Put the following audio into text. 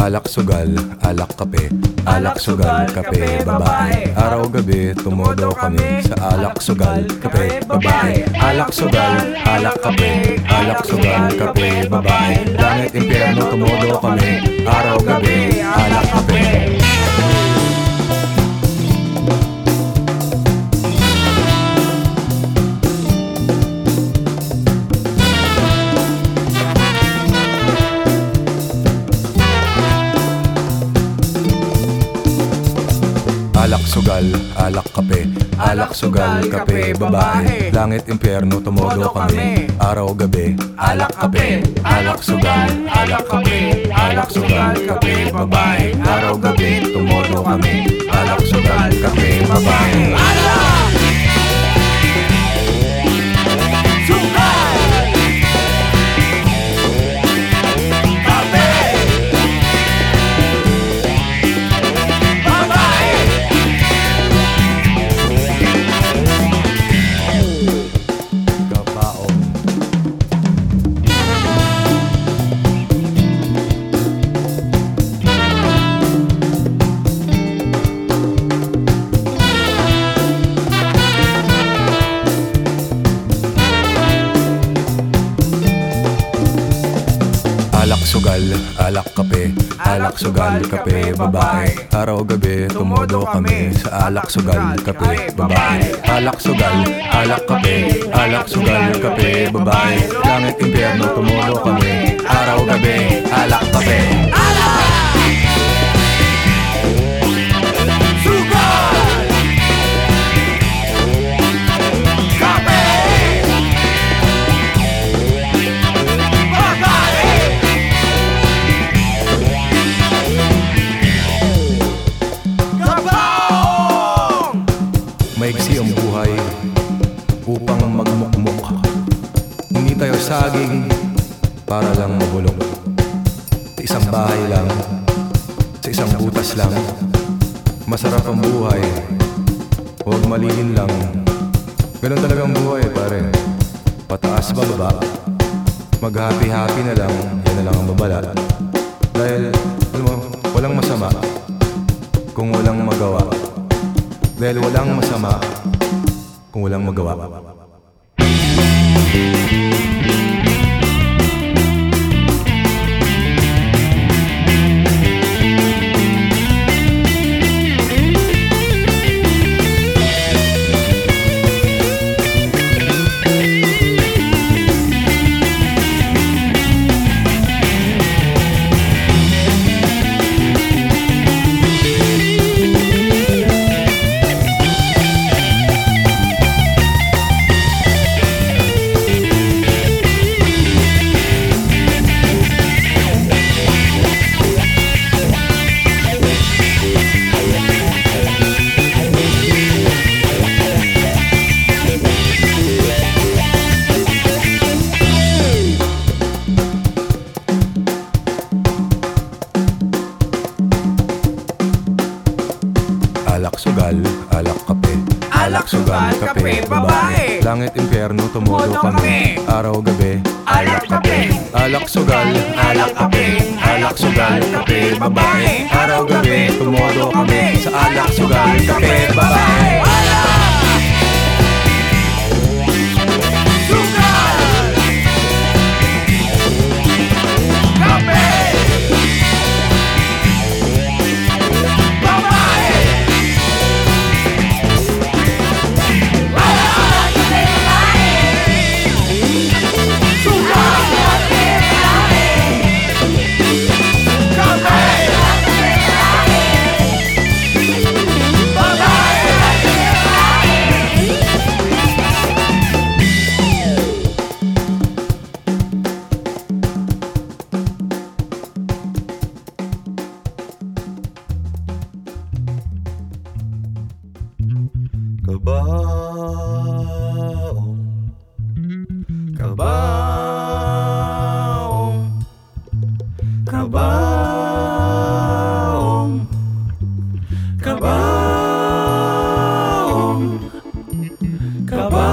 Alak sugal, alak kape. Alak sugal, kape, babae. Araw gabi, tumodo kami Sa alak sugal, kape, babae. Alak sugal, alak kape. Alak sugal, kape, babae. Langit impyerno, tumodo kami. Araw gabi, alak kape Alak sugal, alak kape. Alak sugal, kape, babae. Langit impyerno, tumodo kami. Araw gabi, alak kape. Alak sugal, alak kape. Alak sugal, kape, babae. Araw gabi, tumodo kami. Alak sugal, kape, babae. Kabaong sugal, alak kape Alak sugal, kape, babae. Araw gabi, tumodo kami Sa alak sugal, kape, babae. Alak sugal, alak kape Alak sugal, kape, babae. Langit impyerno, tumodo kami. Araw gabi, alak kape. Maiksi saging para lang mabulok Sa isang bahay lang, sa isang butas lang. Masarap ang buhay, huwag malihin lang. Ganun talaga ang buhay pare. Pataas ba baba? Mag-happy-happy na lang, yan na lang ang babala. Dahil, alam mo, walang masama Kung walang magawa. Dahil walang masama kung walang magawa. Kape, babae. Langit impyerno, tumodo kami. Araw gabi, Alak kape. Alak sugal, alak kape. Alak sugal, kape, babae. Araw gabi, tumodo kami. Sa alak sugal, kape, kabaom, kabaom, kabaom, kabaom.